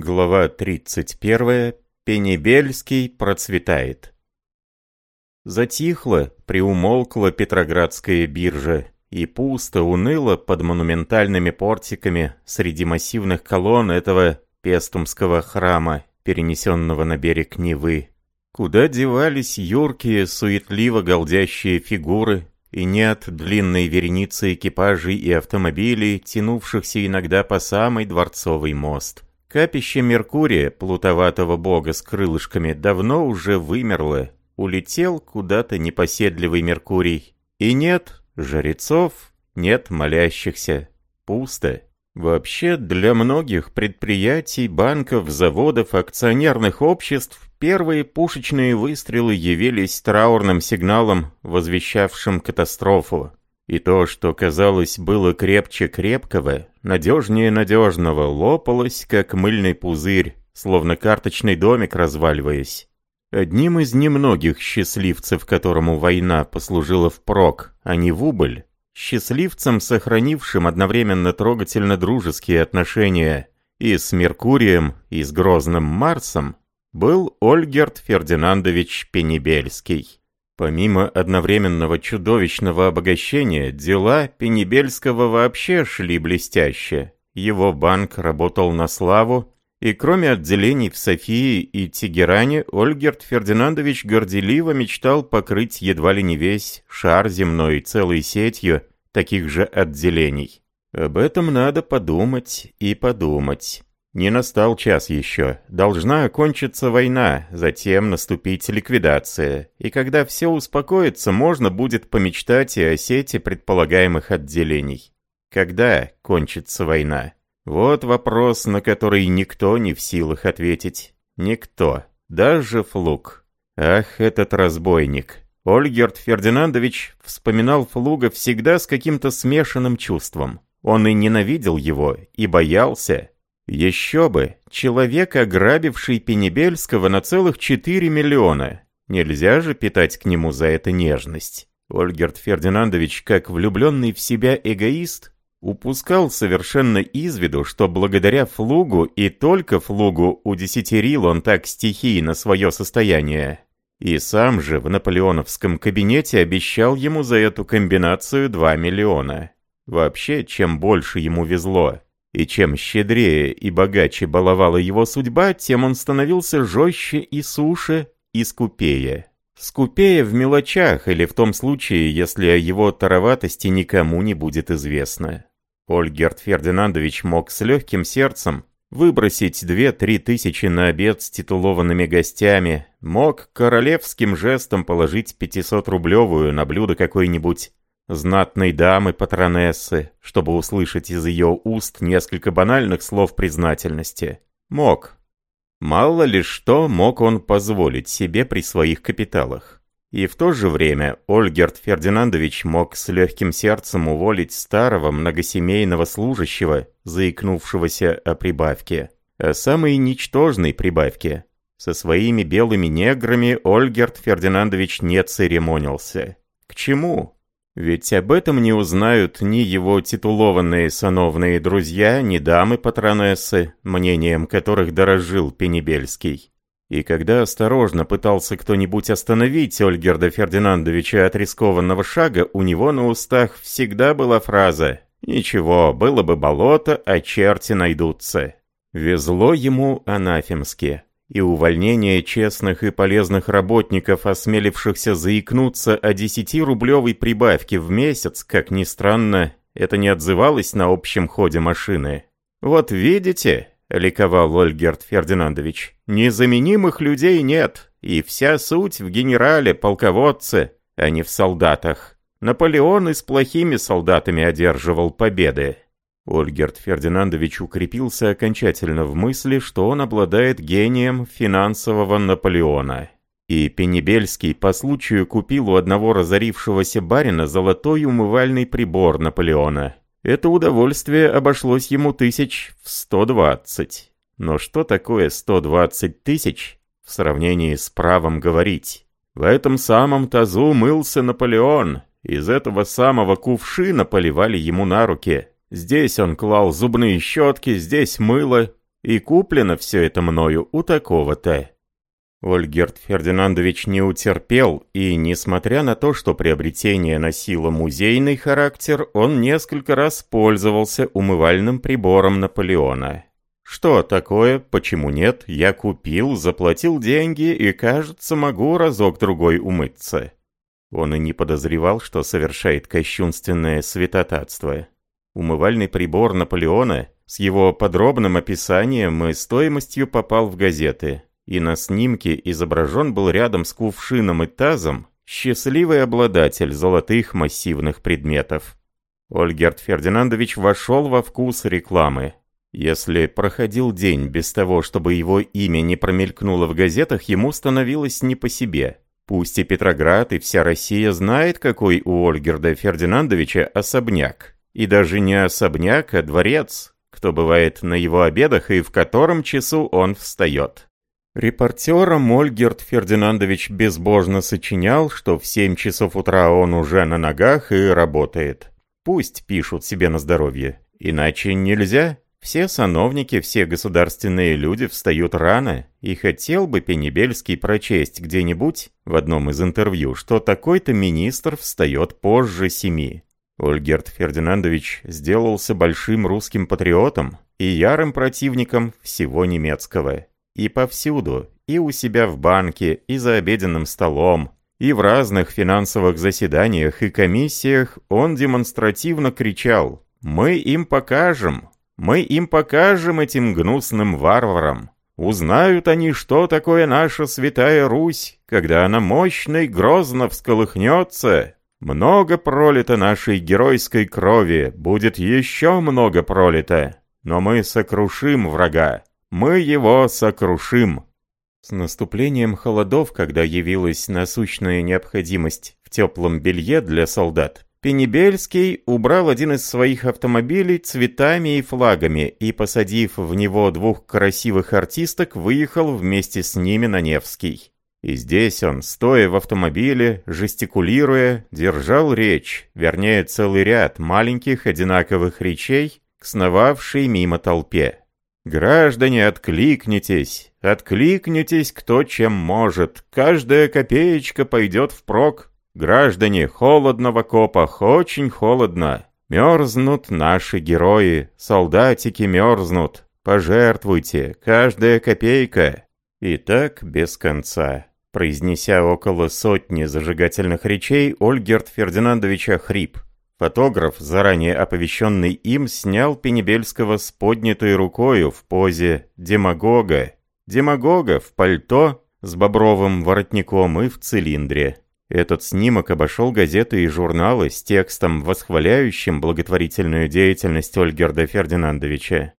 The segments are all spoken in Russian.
Глава 31. Пенебельский процветает. Затихла, приумолкла Петроградская биржа, и пусто, уныло под монументальными портиками среди массивных колонн этого пестумского храма, перенесенного на берег Невы. Куда девались юркие, суетливо голдящие фигуры, и нет длинной вереницы экипажей и автомобилей, тянувшихся иногда по самый дворцовый мост. Капище Меркурия, плутоватого бога с крылышками, давно уже вымерло. Улетел куда-то непоседливый Меркурий. И нет жрецов, нет молящихся. Пусто. Вообще, для многих предприятий, банков, заводов, акционерных обществ первые пушечные выстрелы явились траурным сигналом, возвещавшим катастрофу. И то, что, казалось, было крепче крепкого, надежнее надежного, лопалось, как мыльный пузырь, словно карточный домик разваливаясь. Одним из немногих счастливцев, которому война послужила впрок, а не в убыль, счастливцем, сохранившим одновременно трогательно дружеские отношения и с Меркурием, и с грозным Марсом, был Ольгерт Фердинандович Пенебельский. Помимо одновременного чудовищного обогащения, дела Пенебельского вообще шли блестяще. Его банк работал на славу, и кроме отделений в Софии и Тегеране, Ольгерт Фердинандович горделиво мечтал покрыть едва ли не весь шар земной целой сетью таких же отделений. Об этом надо подумать и подумать. Не настал час еще. Должна окончиться война, затем наступить ликвидация. И когда все успокоится, можно будет помечтать и о сети предполагаемых отделений. Когда кончится война? Вот вопрос, на который никто не в силах ответить. Никто. Даже Флуг. Ах, этот разбойник. Ольгерт Фердинандович вспоминал Флуга всегда с каким-то смешанным чувством. Он и ненавидел его, и боялся, еще бы, человек, ограбивший Пенебельского на целых 4 миллиона. Нельзя же питать к нему за это нежность. Ольгерт Фердинандович, как влюбленный в себя эгоист, упускал совершенно из виду, что благодаря Флугу и только Флугу удесятерил он так стихийно свое состояние. И сам же в наполеоновском кабинете обещал ему за эту комбинацию 2 миллиона. Вообще, чем больше ему везло, и чем щедрее и богаче баловала его судьба, тем он становился жестче и суше, и скупее. Скупее в мелочах или в том случае, если о его тароватости никому не будет известно. Ольгерт Фердинандович мог с легким сердцем выбросить две-три тысячи на обед с титулованными гостями, мог королевским жестом положить 500-рублевую на блюдо какой-нибудь знатной дамы-патронессы, чтобы услышать из ее уст несколько банальных слов признательности. Мог. Мало ли что мог он позволить себе при своих капиталах. И в то же время Ольгерт Фердинандович мог с легким сердцем уволить старого многосемейного служащего, заикнувшегося о прибавке. О самой ничтожной прибавке. Со своими белыми неграми Ольгерт Фердинандович не церемонился. К чему? Ведь об этом не узнают ни его титулованные сановные друзья, ни дамы-патронессы, мнением которых дорожил Пенебельский. И когда осторожно пытался кто-нибудь остановить Ольгерда Фердинандовича от рискованного шага, у него на устах всегда была фраза «Ничего, было бы болото, а черти найдутся». Везло ему анафемски и увольнение честных и полезных работников, осмелившихся заикнуться о 10-рублевой прибавке в месяц, как ни странно, это не отзывалось на общем ходе машины. «Вот видите», — ликовал Ольгерт Фердинандович, — «незаменимых людей нет, и вся суть в генерале, полководце, а не в солдатах. Наполеон и с плохими солдатами одерживал победы». Ольгерт Фердинандович укрепился окончательно в мысли, что он обладает гением финансового Наполеона. И Пенебельский по случаю купил у одного разорившегося барина золотой умывальный прибор Наполеона. Это удовольствие обошлось ему тысяч в 120. Но что такое 120 тысяч в сравнении с правом говорить? В этом самом тазу мылся Наполеон, из этого самого кувшина поливали ему на руки. Здесь он клал зубные щетки, здесь мыло, и куплено все это мною у такого-то». Ольгерт Фердинандович не утерпел, и, несмотря на то, что приобретение носило музейный характер, он несколько раз пользовался умывальным прибором Наполеона. Что такое, почему нет, я купил, заплатил деньги и, кажется, могу разок-другой умыться. Он и не подозревал, что совершает кощунственное святотатство. Умывальный прибор Наполеона с его подробным описанием и стоимостью попал в газеты и на снимке изображен был рядом с кувшином и тазом счастливый обладатель золотых массивных предметов. Ольгерт Фердинандович вошел во вкус рекламы. Если проходил день без того, чтобы его имя не промелькнуло в газетах, ему становилось не по себе. Пусть и Петроград, и вся Россия знает, какой у Ольгерда Фердинандовича особняк. И даже не особняк, а дворец, кто бывает на его обедах и в котором часу он встает. Репортером Ольгерт Фердинандович безбожно сочинял, что в 7 часов утра он уже на ногах и работает. Пусть пишут себе на здоровье. Иначе нельзя. Все сановники, все государственные люди встают рано, и хотел бы Пенебельский прочесть где-нибудь в одном из интервью, что такой-то министр встает позже семи. Ольгерт Фердинандович сделался большим русским патриотом и ярым противником всего немецкого. И повсюду, и у себя в банке, и за обеденным столом, и в разных финансовых заседаниях и комиссиях он демонстративно кричал «Мы им покажем! Мы им покажем этим гнусным варварам! Узнают они, что такое наша святая Русь, когда она мощно и грозно всколыхнется!» Много пролито нашей геройской крови, будет еще много пролито, но мы сокрушим врага. Мы его сокрушим!» С наступлением холодов, когда явилась насущная необходимость в теплом белье для солдат, Пенебельский убрал один из своих автомобилей цветами и флагами и, посадив в него двух красивых артисток, выехал вместе с ними на Невский. И здесь он, стоя в автомобиле, жестикулируя, держал речь, вернее целый ряд маленьких одинаковых речей сновавшей мимо толпе. Граждане, откликнитесь, откликнитесь кто чем может, каждая копеечка пойдет впрок. Граждане, холодно в окопах, очень холодно. Мерзнут наши герои, солдатики мерзнут. Пожертвуйте, каждая копейка. И так без конца. Произнеся около сотни зажигательных речей, Ольгерт Фердинандович хрип. Фотограф, заранее оповещенный им, снял Пенебельского с поднятой рукою в позе демагога. Демагога в пальто с бобровым воротником и в цилиндре. Этот снимок обошел газеты и журналы с текстом, восхваляющим благотворительную деятельность Ольгерда Фердинандовича.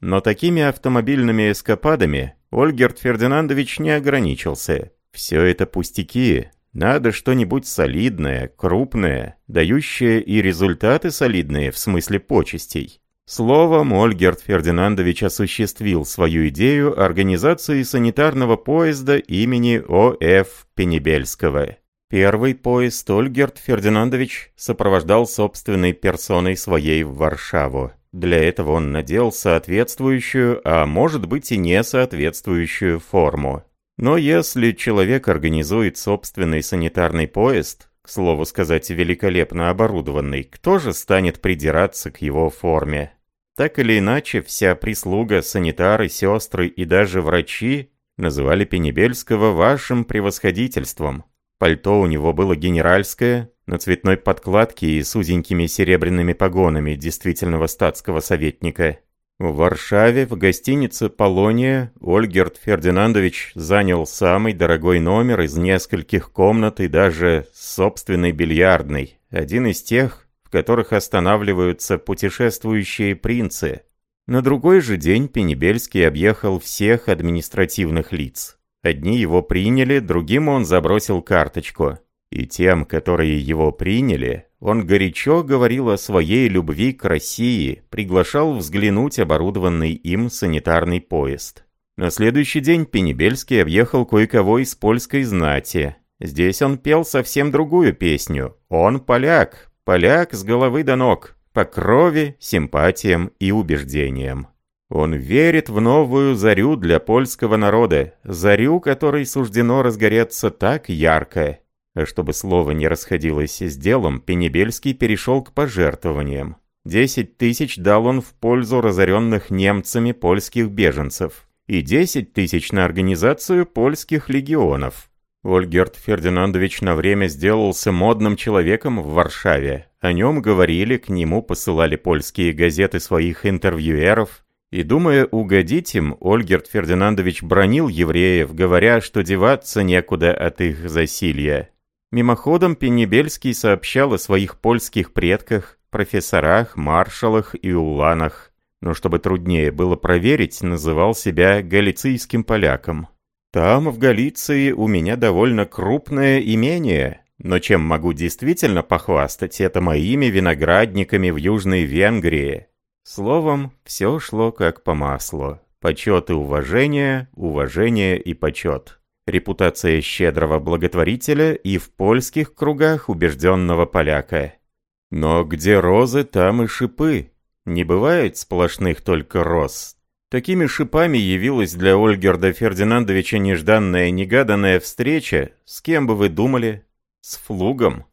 Но такими автомобильными эскападами Ольгерд Фердинандович не ограничился. Все это пустяки, надо что-нибудь солидное, крупное, дающее и результаты солидные в смысле почестей. Словом, Ольгерт Фердинандович осуществил свою идею организации санитарного поезда имени О.Ф. Пенебельского. Первый поезд Ольгерт Фердинандович сопровождал собственной персоной своей в Варшаву. Для этого он надел соответствующую, а может быть и не соответствующую форму. Но если человек организует собственный санитарный поезд, к слову сказать, великолепно оборудованный, кто же станет придираться к его форме? Так или иначе, вся прислуга, санитары, сестры и даже врачи называли Пенебельского вашим превосходительством. Пальто у него было генеральское, на цветной подкладке и с узенькими серебряными погонами действительного статского советника. В Варшаве в гостинице «Полония» Ольгерт Фердинандович занял самый дорогой номер из нескольких комнат и даже собственной бильярдной, один из тех, в которых останавливаются путешествующие принцы. На другой же день Пенебельский объехал всех административных лиц. Одни его приняли, другим он забросил карточку. И тем, которые его приняли, он горячо говорил о своей любви к России, приглашал взглянуть оборудованный им санитарный поезд. На следующий день Пенебельский объехал кое-кого из польской знати. Здесь он пел совсем другую песню. Он поляк, поляк с головы до ног, по крови, симпатиям и убеждениям. Он верит в новую зарю для польского народа, зарю, которой суждено разгореться так ярко. Чтобы слово не расходилось с делом, Пенебельский перешел к пожертвованиям. Десять тысяч дал он в пользу разоренных немцами польских беженцев и десять тысяч на организацию польских легионов. Ольгерт Фердинандович на время сделался модным человеком в Варшаве. О нем говорили, к нему посылали польские газеты своих интервьюеров, и, думая угодить им, Ольгерт Фердинандович бронил евреев, говоря, что деваться некуда от их засилья. Мимоходом Пенебельский сообщал о своих польских предках, профессорах, маршалах и уланах, но чтобы труднее было проверить, называл себя галицийским поляком. «Там, в Галиции, у меня довольно крупное имение, но чем могу действительно похвастать, это моими виноградниками в Южной Венгрии, Словом, все шло как по маслу. Почет и уважение, уважение и почет. Репутация щедрого благотворителя и в польских кругах убежденного поляка. Но где розы, там и шипы. Не бывает сплошных только роз. Такими шипами явилась для Ольгерда Фердинандовича нежданная негаданная встреча, с кем бы вы думали? С Флугом.